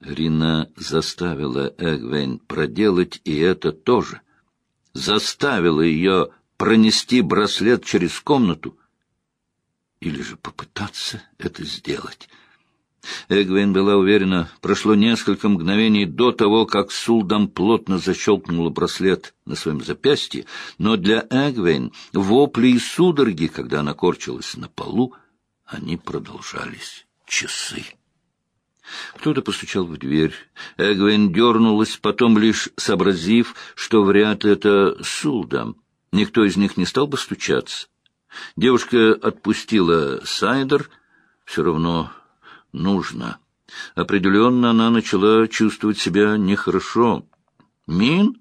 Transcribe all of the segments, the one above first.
Рина заставила Эгвейн проделать и это тоже. Заставила ее пронести браслет через комнату или же попытаться это сделать. Эгвейн была уверена, прошло несколько мгновений до того, как Сулдам плотно защелкнула браслет на своем запястье, но для Эгвейн вопли и судороги, когда она корчилась на полу, они продолжались часы. Кто-то постучал в дверь. Эгвейн дернулась, потом лишь сообразив, что вряд ли это Сулдам. Никто из них не стал бы стучаться. Девушка отпустила Сайдер, все равно нужно. Определенно она начала чувствовать себя нехорошо. «Мин?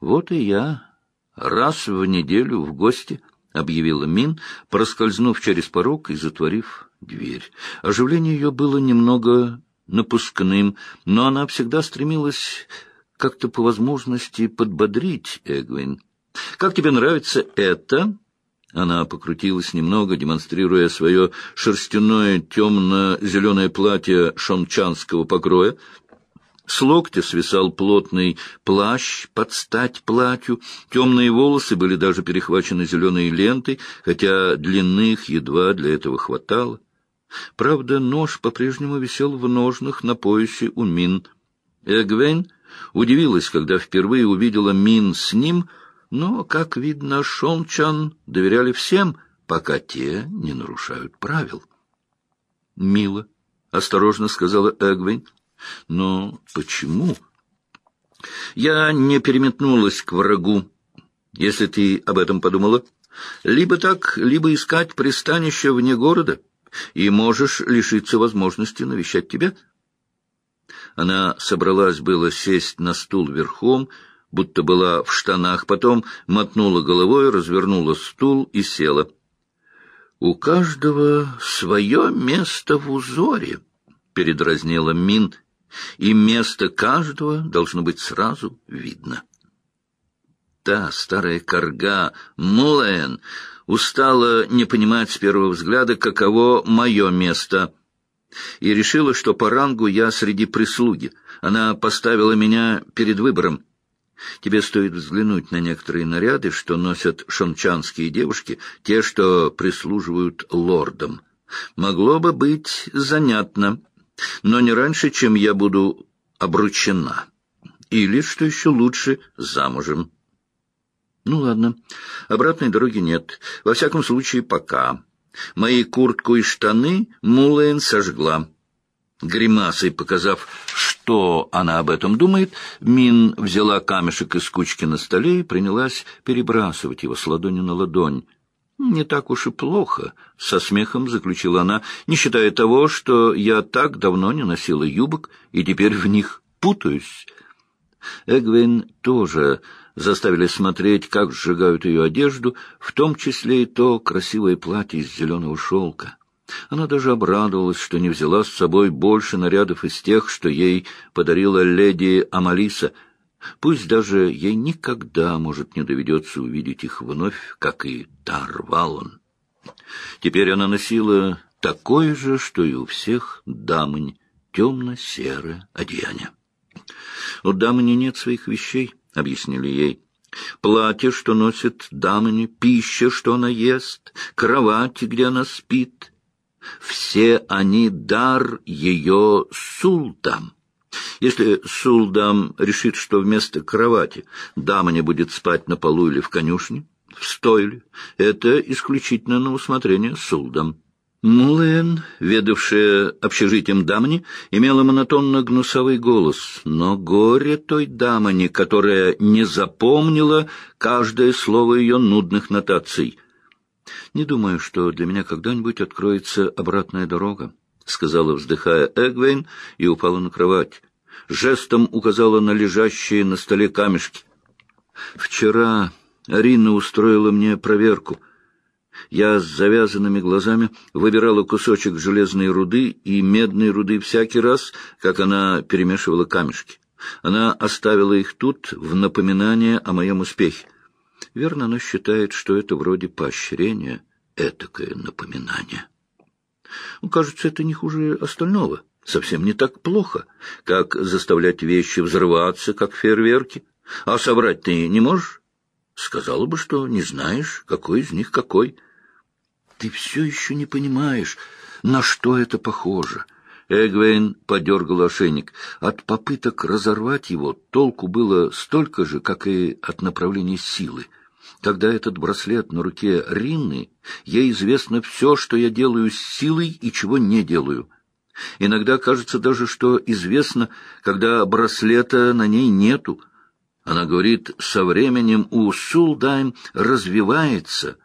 Вот и я. Раз в неделю в гости», — объявила Мин, проскользнув через порог и затворив дверь. Оживление ее было немного напускным, но она всегда стремилась как-то по возможности подбодрить Эгвин. «Как тебе нравится это?» Она покрутилась немного, демонстрируя свое шерстяное темно-зеленое платье шончанского покроя. С локтя свисал плотный плащ под стать платью, темные волосы были даже перехвачены зеленой лентой, хотя длины их едва для этого хватало. Правда, нож по-прежнему висел в ножнах на поясе у Мин. Эгвейн удивилась, когда впервые увидела Мин с ним — но, как видно, Шончан доверяли всем, пока те не нарушают правил. — Мило, — осторожно сказала Эгвин. — Но почему? — Я не переметнулась к врагу, если ты об этом подумала. Либо так, либо искать пристанище вне города, и можешь лишиться возможности навещать тебя. Она собралась было сесть на стул верхом, — будто была в штанах, потом мотнула головой, развернула стул и села. «У каждого свое место в узоре», — передразнила Мин, — «и место каждого должно быть сразу видно». Та старая корга Мулэн устала не понимать с первого взгляда, каково мое место, и решила, что по рангу я среди прислуги. Она поставила меня перед выбором Тебе стоит взглянуть на некоторые наряды, что носят шончанские девушки, те, что прислуживают лордам. Могло бы быть занятно, но не раньше, чем я буду обручена. Или, что еще лучше, замужем. Ну ладно, обратной дороги нет. Во всяком случае, пока. Мои куртку и штаны Мулейн сожгла. Гримасой показав, что она об этом думает, Мин взяла камешек из кучки на столе и принялась перебрасывать его с ладони на ладонь. «Не так уж и плохо», — со смехом заключила она, «не считая того, что я так давно не носила юбок и теперь в них путаюсь». Эгвин тоже заставили смотреть, как сжигают ее одежду, в том числе и то красивое платье из зеленого шелка. Она даже обрадовалась, что не взяла с собой больше нарядов из тех, что ей подарила леди Амалиса. Пусть даже ей никогда, может, не доведется увидеть их вновь, как и Тарвалон. Теперь она носила такое же, что и у всех дамынь, темно-серое одеяние. «У дамыни нет своих вещей», — объяснили ей. «Платье, что носит дамыни, пища, что она ест, кровати, где она спит» все они дар ее султам. Если сулдам решит, что вместо кровати дама не будет спать на полу или в конюшне, в стойле, это исключительно на усмотрение сулдам. Мулен, ведавшая общежитием дамни, имела монотонно-гнусовый голос, но горе той дамани, которая не запомнила каждое слово ее нудных нотаций — не думаю, что для меня когда-нибудь откроется обратная дорога, — сказала, вздыхая Эгвейн, и упала на кровать. Жестом указала на лежащие на столе камешки. Вчера Арина устроила мне проверку. Я с завязанными глазами выбирала кусочек железной руды и медной руды всякий раз, как она перемешивала камешки. Она оставила их тут в напоминание о моем успехе. Верно, она считает, что это вроде поощрения, этакое напоминание. Ну, кажется, это не хуже остального, — совсем не так плохо, как заставлять вещи взрываться, как фейерверки. А собрать ты не можешь? Сказала бы, что не знаешь, какой из них какой. Ты все еще не понимаешь, на что это похоже. Эгвейн подергал ошейник. От попыток разорвать его толку было столько же, как и от направления силы. Когда этот браслет на руке Ринны, ей известно все, что я делаю с силой и чего не делаю. Иногда кажется даже, что известно, когда браслета на ней нету. Она говорит, со временем у Сулдайм развивается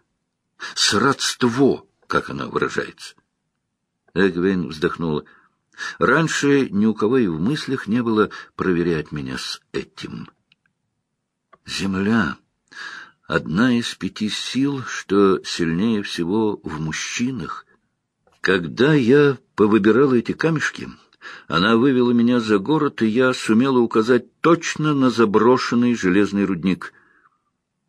сродство, как она выражается. Эгвейн вздохнула. Раньше ни у кого и в мыслях не было проверять меня с этим. Земля — одна из пяти сил, что сильнее всего в мужчинах. Когда я повыбирала эти камешки, она вывела меня за город, и я сумела указать точно на заброшенный железный рудник.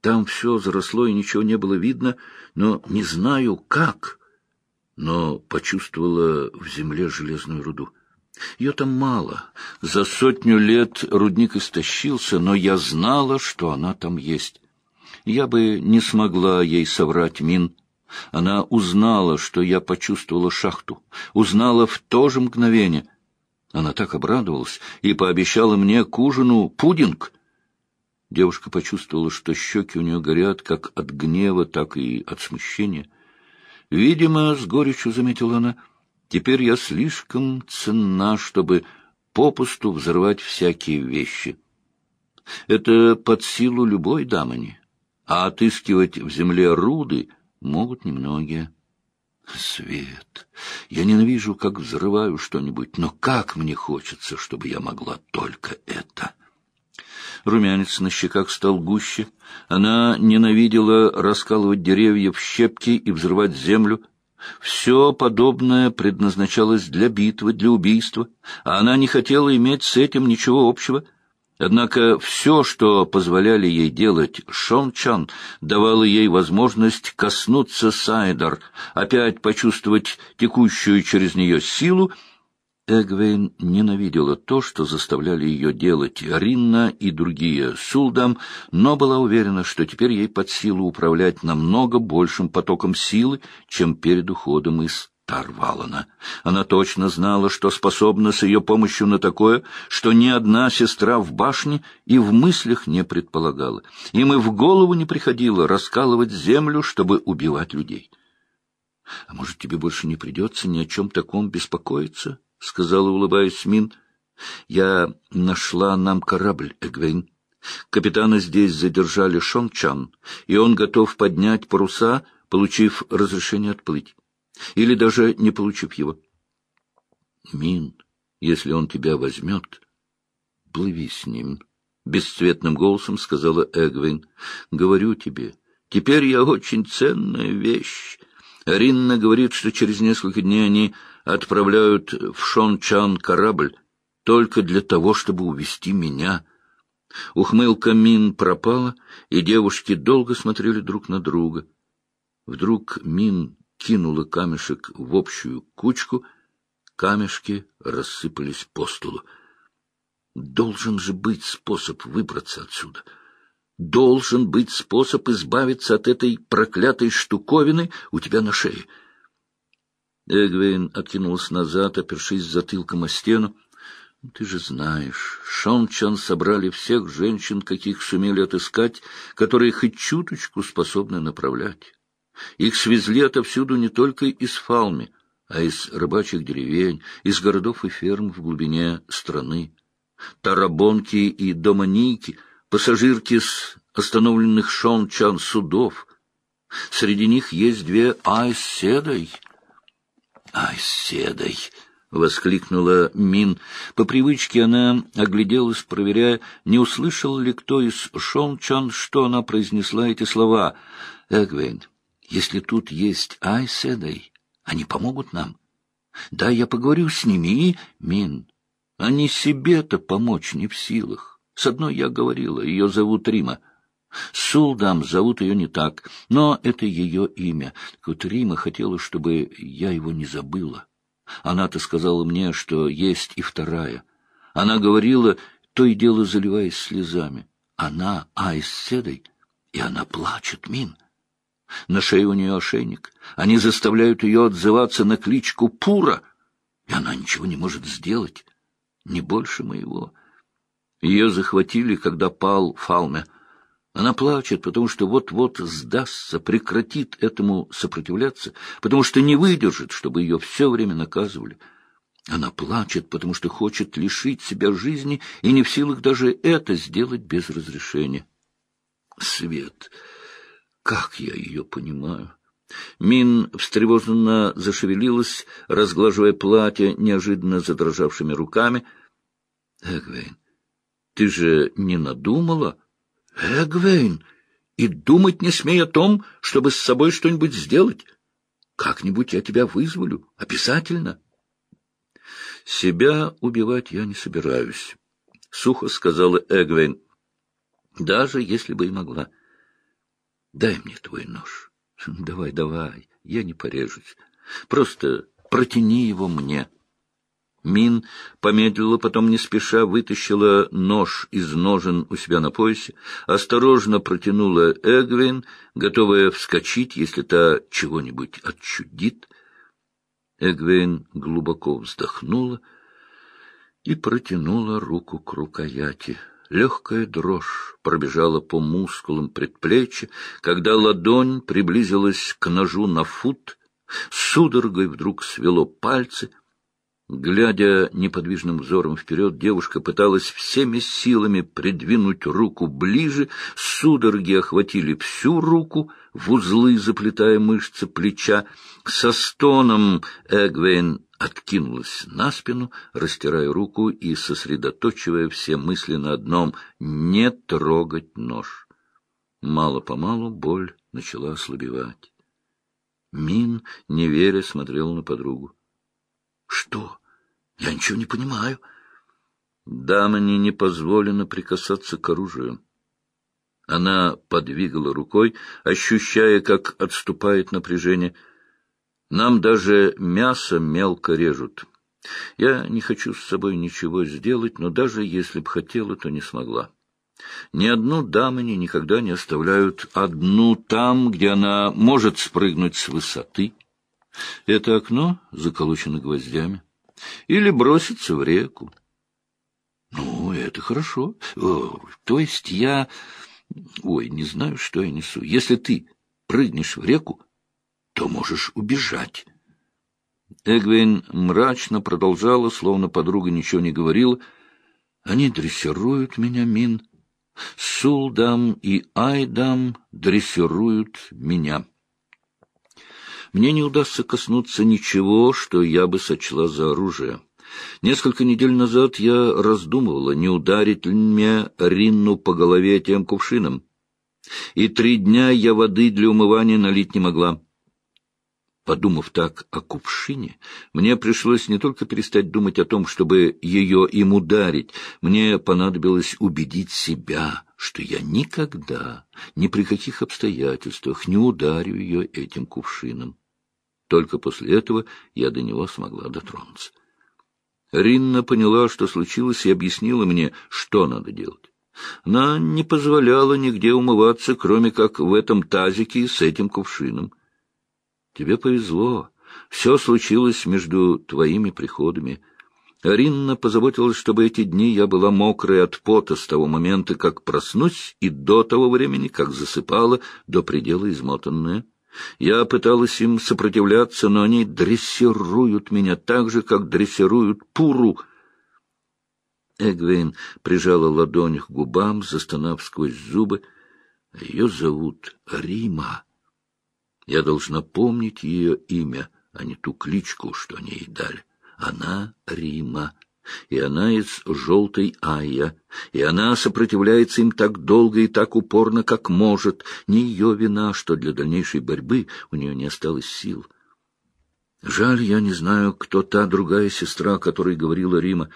Там все заросло, и ничего не было видно, но не знаю, как, но почувствовала в земле железную руду. Ее там мало. За сотню лет рудник истощился, но я знала, что она там есть. Я бы не смогла ей соврать, Мин. Она узнала, что я почувствовала шахту, узнала в то же мгновение. Она так обрадовалась и пообещала мне к ужину пудинг. Девушка почувствовала, что щеки у нее горят как от гнева, так и от смущения. Видимо, с горечью заметила она, теперь я слишком ценна, чтобы попусту взрывать всякие вещи. Это под силу любой дамани, а отыскивать в земле руды могут немногие. Свет, я ненавижу, как взрываю что-нибудь, но как мне хочется, чтобы я могла только это. Румянец на щеках стал гуще. Она ненавидела раскалывать деревья в щепки и взрывать землю. Все подобное предназначалось для битвы, для убийства, а она не хотела иметь с этим ничего общего. Однако все, что позволяли ей делать Шон Чан, давало ей возможность коснуться Сайдар, опять почувствовать текущую через нее силу Эгвейн ненавидела то, что заставляли ее делать Ринна и другие Сулдам, но была уверена, что теперь ей под силу управлять намного большим потоком силы, чем перед уходом из Тарвалана. Она точно знала, что способна с ее помощью на такое, что ни одна сестра в башне и в мыслях не предполагала. Им и в голову не приходило раскалывать землю, чтобы убивать людей. — А может, тебе больше не придется ни о чем таком беспокоиться? — сказала, улыбаясь Мин. — Я нашла нам корабль, Эгвейн. Капитана здесь задержали Шончан, и он готов поднять паруса, получив разрешение отплыть. Или даже не получив его. — Мин, если он тебя возьмет, плыви с ним, — бесцветным голосом сказала Эгвейн. — Говорю тебе, теперь я очень ценная вещь. Ринна говорит, что через несколько дней они отправляют в Шончан корабль только для того, чтобы увести меня. Ухмылка Мин пропала, и девушки долго смотрели друг на друга. Вдруг Мин кинула камешек в общую кучку, камешки рассыпались по столу. Должен же быть способ выбраться отсюда. Должен быть способ избавиться от этой проклятой штуковины у тебя на шее. Эгвейн откинулась назад, опершись затылком о стену. «Ну, — Ты же знаешь, Шончан собрали всех женщин, каких сумели отыскать, которые хоть чуточку способны направлять. Их свезли отовсюду не только из Фалми, а из рыбачьих деревень, из городов и ферм в глубине страны. Тарабонки и доманики, пассажирки с остановленных Шончан судов. Среди них есть две Айседой — Ай, седой! — воскликнула Мин. По привычке она огляделась, проверяя, не услышал ли кто из Шончан, что она произнесла эти слова. — Эгвейн, если тут есть Ай, седой, они помогут нам. Да, я поговорю с ними. Мин, они себе-то помочь не в силах. С одной я говорила, ее зовут Рима. Сулдам зовут ее не так, но это ее имя. Так вот Рима хотела, чтобы я его не забыла. Она-то сказала мне, что есть и вторая. Она говорила, то и дело заливаясь слезами. Она Айс Седой, и она плачет, Мин. На шее у нее ошейник. Они заставляют ее отзываться на кличку Пура, и она ничего не может сделать, не больше моего. Ее захватили, когда пал Фалме. Она плачет, потому что вот-вот сдастся, прекратит этому сопротивляться, потому что не выдержит, чтобы ее все время наказывали. Она плачет, потому что хочет лишить себя жизни и не в силах даже это сделать без разрешения. Свет, как я ее понимаю. Мин встревоженно зашевелилась, разглаживая платье неожиданно задрожавшими руками. — Эгвейн, ты же не надумала? — Эгвейн, и думать не смей о том, чтобы с собой что-нибудь сделать. Как-нибудь я тебя вызволю, обязательно. Себя убивать я не собираюсь, — сухо сказала Эгвейн, — даже если бы и могла. Дай мне твой нож. Давай, давай, я не порежусь. Просто протяни его мне. — Мин помедлила, потом не спеша вытащила нож из ножен у себя на поясе, осторожно протянула Эгвин, готовая вскочить, если та чего-нибудь отчудит. Эгвин глубоко вздохнула и протянула руку к рукояти. Легкая дрожь пробежала по мускулам предплечья, когда ладонь приблизилась к ножу на фут, судорогой вдруг свело пальцы — Глядя неподвижным взором вперед, девушка пыталась всеми силами придвинуть руку ближе, судороги охватили всю руку, в узлы заплетая мышцы плеча. Со стоном Эгвейн откинулась на спину, растирая руку и сосредоточивая все мысли на одном — не трогать нож. Мало-помалу боль начала ослабевать. Мин, не веря, смотрел на подругу. Что? Я ничего не понимаю. Дамане не позволено прикасаться к оружию. Она подвигала рукой, ощущая, как отступает напряжение. Нам даже мясо мелко режут. Я не хочу с собой ничего сделать, но даже если б хотела, то не смогла. Ни одну дамани никогда не оставляют одну там, где она может спрыгнуть с высоты. Это окно заколочено гвоздями. Или броситься в реку. Ну, это хорошо. О, то есть я... Ой, не знаю, что я несу. Если ты прыгнешь в реку, то можешь убежать. Эгвин мрачно продолжала, словно подруга ничего не говорила. Они дрессируют меня, Мин. Сулдам и Айдам дрессируют меня. Мне не удастся коснуться ничего, что я бы сочла за оружие. Несколько недель назад я раздумывала, не ударить ли мне Ринну по голове тем кувшином. И три дня я воды для умывания налить не могла. Подумав так о кувшине, мне пришлось не только перестать думать о том, чтобы ее им ударить, мне понадобилось убедить себя, что я никогда, ни при каких обстоятельствах не ударю ее этим кувшином. Только после этого я до него смогла дотронуться. Ринна поняла, что случилось, и объяснила мне, что надо делать. Она не позволяла нигде умываться, кроме как в этом тазике с этим кувшином. Тебе повезло. Все случилось между твоими приходами. Ринна позаботилась, чтобы эти дни я была мокрая от пота с того момента, как проснусь, и до того времени, как засыпала, до предела измотанная. Я пыталась им сопротивляться, но они дрессируют меня так же, как дрессируют Пуру. Эгвейн прижала ладонь к губам, застонав сквозь зубы. Ее зовут Рима. Я должна помнить ее имя, а не ту кличку, что они ей дали. Она Рима и она из желтой Айя, и она сопротивляется им так долго и так упорно, как может. Не ее вина, что для дальнейшей борьбы у нее не осталось сил. Жаль, я не знаю, кто та другая сестра, о которой говорила Рима.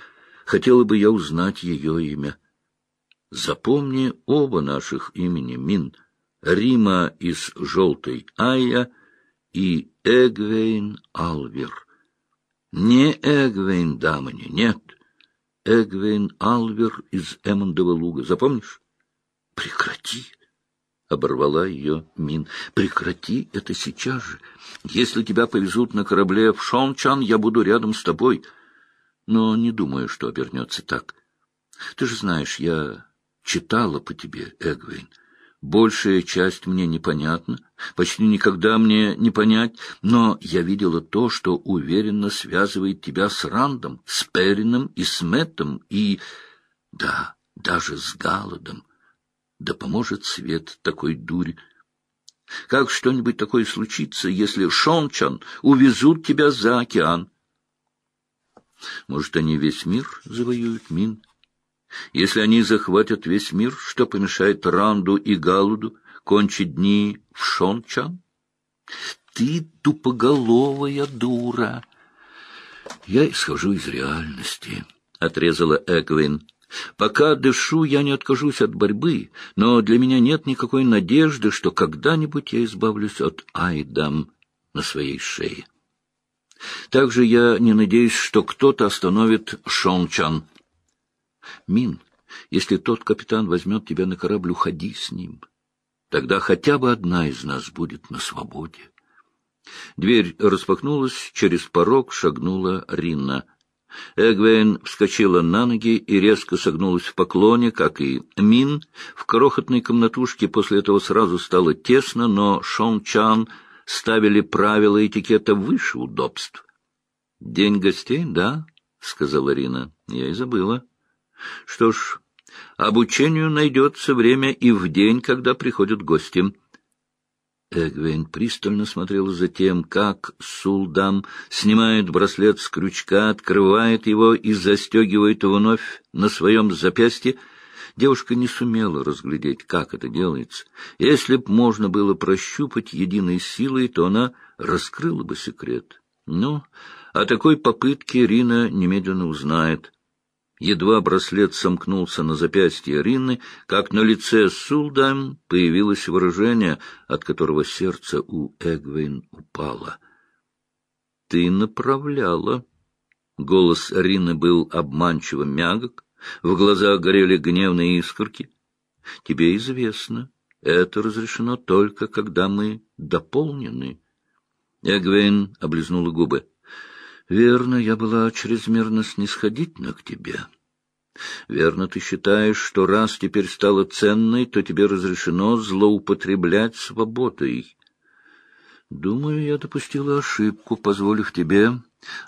Хотела бы я узнать ее имя. Запомни оба наших имени, Мин. Рима из желтой Айя и Эгвейн Алвер. Не Эгвейн Дамани, нет. Эгвейн Алвер из Эммондова луга. Запомнишь? Прекрати, — оборвала ее Мин. Прекрати это сейчас же. Если тебя повезут на корабле в Шончан, я буду рядом с тобой. Но не думаю, что обернется так. Ты же знаешь, я читала по тебе, Эгвейн. Большая часть мне непонятна, почти никогда мне не понять, но я видела то, что уверенно связывает тебя с Рандом, с Перином и с Мэттом, и, да, даже с Галадом. Да поможет свет такой дури. Как что-нибудь такое случится, если Шончан увезут тебя за океан? Может, они весь мир завоюют, Мин? Если они захватят весь мир, что помешает Ранду и Галуду кончить дни в Шончан? Ты тупоголовая дура! Я исхожу из реальности, — отрезала Эгвин. Пока дышу, я не откажусь от борьбы, но для меня нет никакой надежды, что когда-нибудь я избавлюсь от Айдам на своей шее. Также я не надеюсь, что кто-то остановит Шончан. Мин, если тот капитан возьмет тебя на корабль, уходи с ним. Тогда хотя бы одна из нас будет на свободе. Дверь распахнулась, через порог шагнула Ринна. Эгвейн вскочила на ноги и резко согнулась в поклоне, как и Мин. В крохотной комнатушке после этого сразу стало тесно, но Шон Чан ставили правила этикета выше удобств. — День гостей, да? — сказала Рина. — Я и забыла. Что ж, обучению найдется время и в день, когда приходят гости. Эгвейн пристально смотрела за тем, как Сулдам снимает браслет с крючка, открывает его и застегивает вновь на своем запястье. Девушка не сумела разглядеть, как это делается. Если б можно было прощупать единой силой, то она раскрыла бы секрет. Но о такой попытке Рина немедленно узнает — Едва браслет сомкнулся на запястье Ринны, как на лице Сулдам появилось выражение, от которого сердце у Эгвейн упало. — Ты направляла. Голос Рины был обманчиво мягок, в глазах горели гневные искорки. — Тебе известно, это разрешено только, когда мы дополнены. Эгвейн облизнула губы. Верно, я была чрезмерно снисходительна к тебе. Верно, ты считаешь, что раз теперь стала ценной, то тебе разрешено злоупотреблять свободой. Думаю, я допустила ошибку, позволив тебе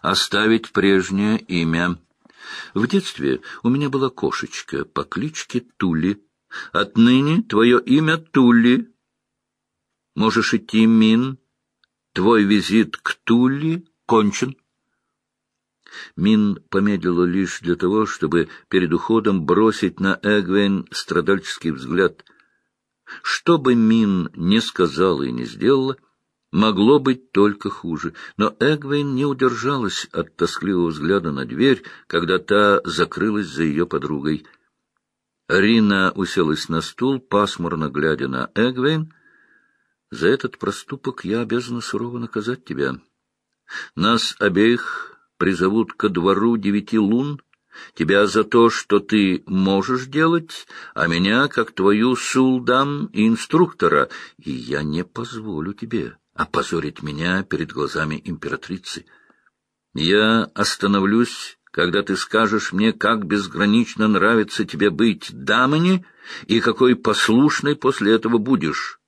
оставить прежнее имя. В детстве у меня была кошечка по кличке Тули. Отныне твое имя Тули. Можешь идти, Мин. Твой визит к Тули кончен. Мин помедлила лишь для того, чтобы перед уходом бросить на Эгвейн страдальческий взгляд. Что бы Мин не сказала и не сделала, могло быть только хуже. Но Эгвейн не удержалась от тоскливого взгляда на дверь, когда та закрылась за ее подругой. Рина уселась на стул, пасмурно глядя на Эгвейн. «За этот проступок я обязана сурово наказать тебя. Нас обеих призовут ко двору девяти лун, тебя за то, что ты можешь делать, а меня, как твою сулдам и инструктора, и я не позволю тебе опозорить меня перед глазами императрицы. Я остановлюсь, когда ты скажешь мне, как безгранично нравится тебе быть дамани, и какой послушной после этого будешь.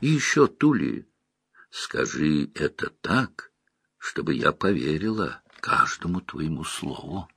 И еще, Тули, скажи это так, чтобы я поверила» каждому твоему слову.